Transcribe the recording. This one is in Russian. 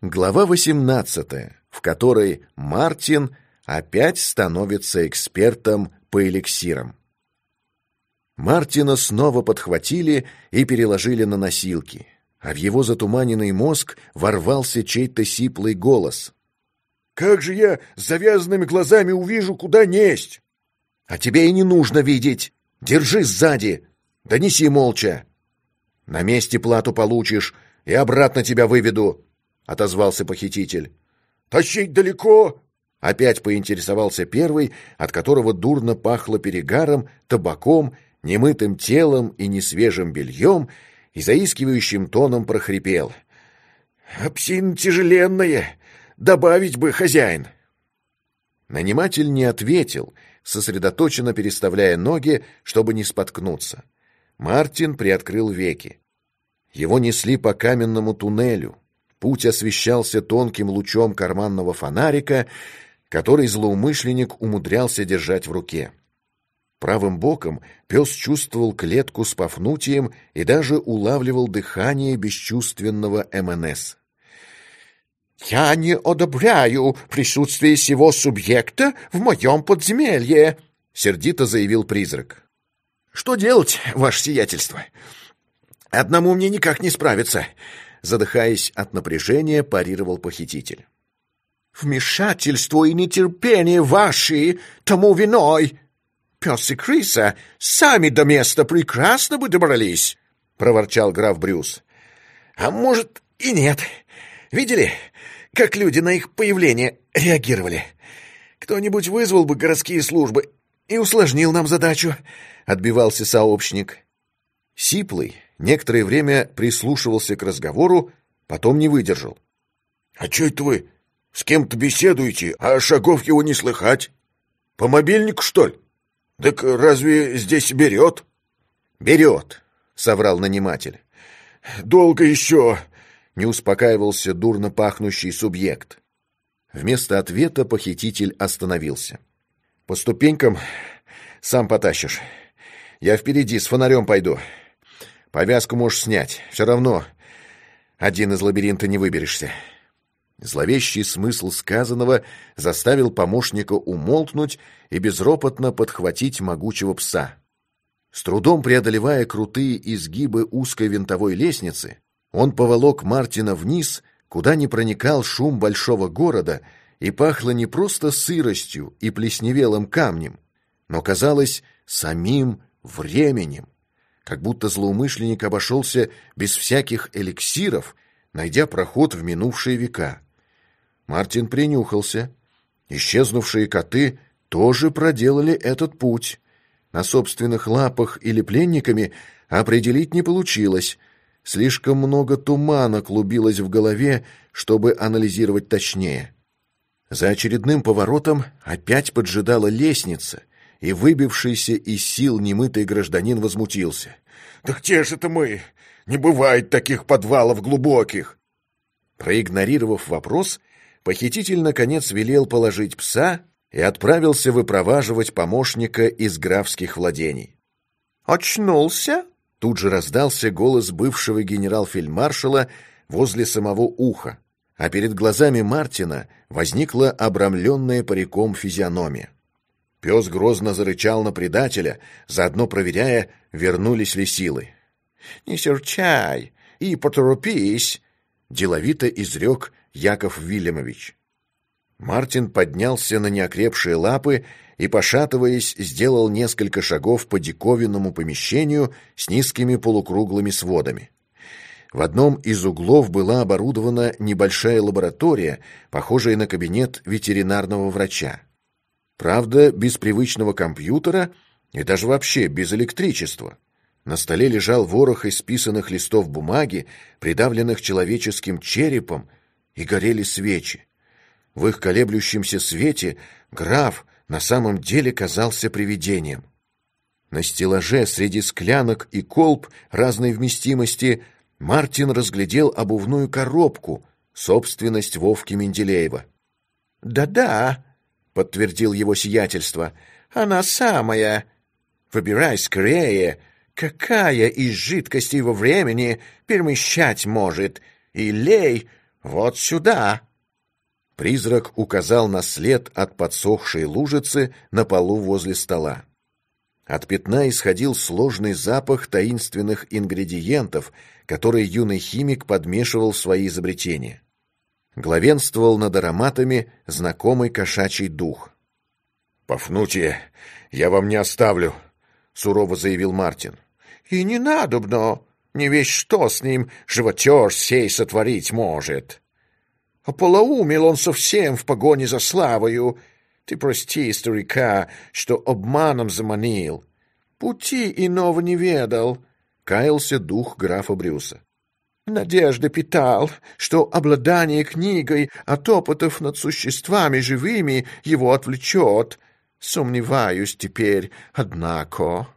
Глава 18, в которой Мартин опять становится экспертом по эликсирам. Мартина снова подхватили и переложили на носилки, а в его затуманенный мозг ворвался чей-то сиплый голос. «Как же я с завязанными глазами увижу, куда несть?» «А тебе и не нужно видеть! Держи сзади! Донеси молча! На месте плату получишь, и обратно тебя выведу!» — отозвался похититель. «Тащить далеко?» Опять поинтересовался первый, от которого дурно пахло перегаром, табаком немытым телом и несвежим бельем, и заискивающим тоном прохрипел. «Псина тяжеленная! Добавить бы, хозяин!» Наниматель не ответил, сосредоточенно переставляя ноги, чтобы не споткнуться. Мартин приоткрыл веки. Его несли по каменному туннелю. Путь освещался тонким лучом карманного фонарика, который злоумышленник умудрялся держать в руке. Правым боком пес чувствовал клетку с Пафнутием и даже улавливал дыхание бесчувственного МНС. «Я не одобряю присутствие сего субъекта в моем подземелье», — сердито заявил призрак. «Что делать, ваше сиятельство? Одному мне никак не справиться», — задыхаясь от напряжения, парировал похититель. «Вмешательство и нетерпение ваши тому виной», Пес и крыса сами до места прекрасно бы добрались, — проворчал граф Брюс. — А может и нет. Видели, как люди на их появление реагировали? Кто-нибудь вызвал бы городские службы и усложнил нам задачу, — отбивался сообщник. Сиплый некоторое время прислушивался к разговору, потом не выдержал. — А что это вы? С кем-то беседуете, а шагов его не слыхать? По мобильнику, что ли? «Так разве здесь берет?» «Берет», — соврал наниматель. «Долго еще?» — не успокаивался дурно пахнущий субъект. Вместо ответа похититель остановился. «По ступенькам сам потащишь. Я впереди с фонарем пойду. Повязку можешь снять. Все равно один из лабиринта не выберешься». Зловещий смысл сказанного заставил помощника умолкнуть и безропотно подхватить могучего пса. С трудом преодолевая крутые изгибы узкой винтовой лестницы, он поволок Мартина вниз, куда не проникал шум большого города, и пахло не просто сыростью и плесневелым камнем, но, казалось, самим временем, как будто злоумышленник обошелся без всяких эликсиров, найдя проход в минувшие века. Мартин принюхался. Исчезнувшие коты тоже проделали этот путь. На собственных лапах или пленниками определить не получилось. Слишком много тумана клубилось в голове, чтобы анализировать точнее. За очередным поворотом опять поджидала лестница, и выбившийся из сил немытый гражданин возмутился. «Да где же это мы? Не бывает таких подвалов глубоких!» Проигнорировав вопрос, Похититель, наконец, велел положить пса и отправился выпроваживать помощника из графских владений. «Очнулся?» Тут же раздался голос бывшего генерал-фельдмаршала возле самого уха, а перед глазами Мартина возникла обрамленная париком физиономия. Пес грозно зарычал на предателя, заодно проверяя, вернулись ли силы. «Не серчай и поторопись!» — деловито изрек Яков Вильямович. Мартин поднялся на неокрепшие лапы и, пошатываясь, сделал несколько шагов по диковинному помещению с низкими полукруглыми сводами. В одном из углов была оборудована небольшая лаборатория, похожая на кабинет ветеринарного врача. Правда, без привычного компьютера и даже вообще без электричества. На столе лежал ворох исписанных листов бумаги, придавленных человеческим черепом, и горели свечи. В их колеблющемся свете граф на самом деле казался привидением. На стеллаже среди склянок и колб разной вместимости Мартин разглядел обувную коробку, собственность Вовки Менделеева. «Да-да», — подтвердил его сиятельство, — «она самая. Выбирай скорее, какая из жидкостей во времени перемещать может, и лей Вот сюда!» Призрак указал на след от подсохшей лужицы на полу возле стола. От пятна исходил сложный запах таинственных ингредиентов, которые юный химик подмешивал в свои изобретения. Главенствовал над ароматами знакомый кошачий дух. «Пафнутия, я вам не оставлю», — сурово заявил Мартин. «И не надобно, не весь что с ним животер сей сотворить может. Ополоумел он совсем в погоне за славою, ты прости, старика, что обманом заманил. Пути иного не ведал, — каялся дух графа Брюса. Надежды питал, что обладание книгой от опытов над существами живыми его отвлечет. Сомневаюсь теперь, однако.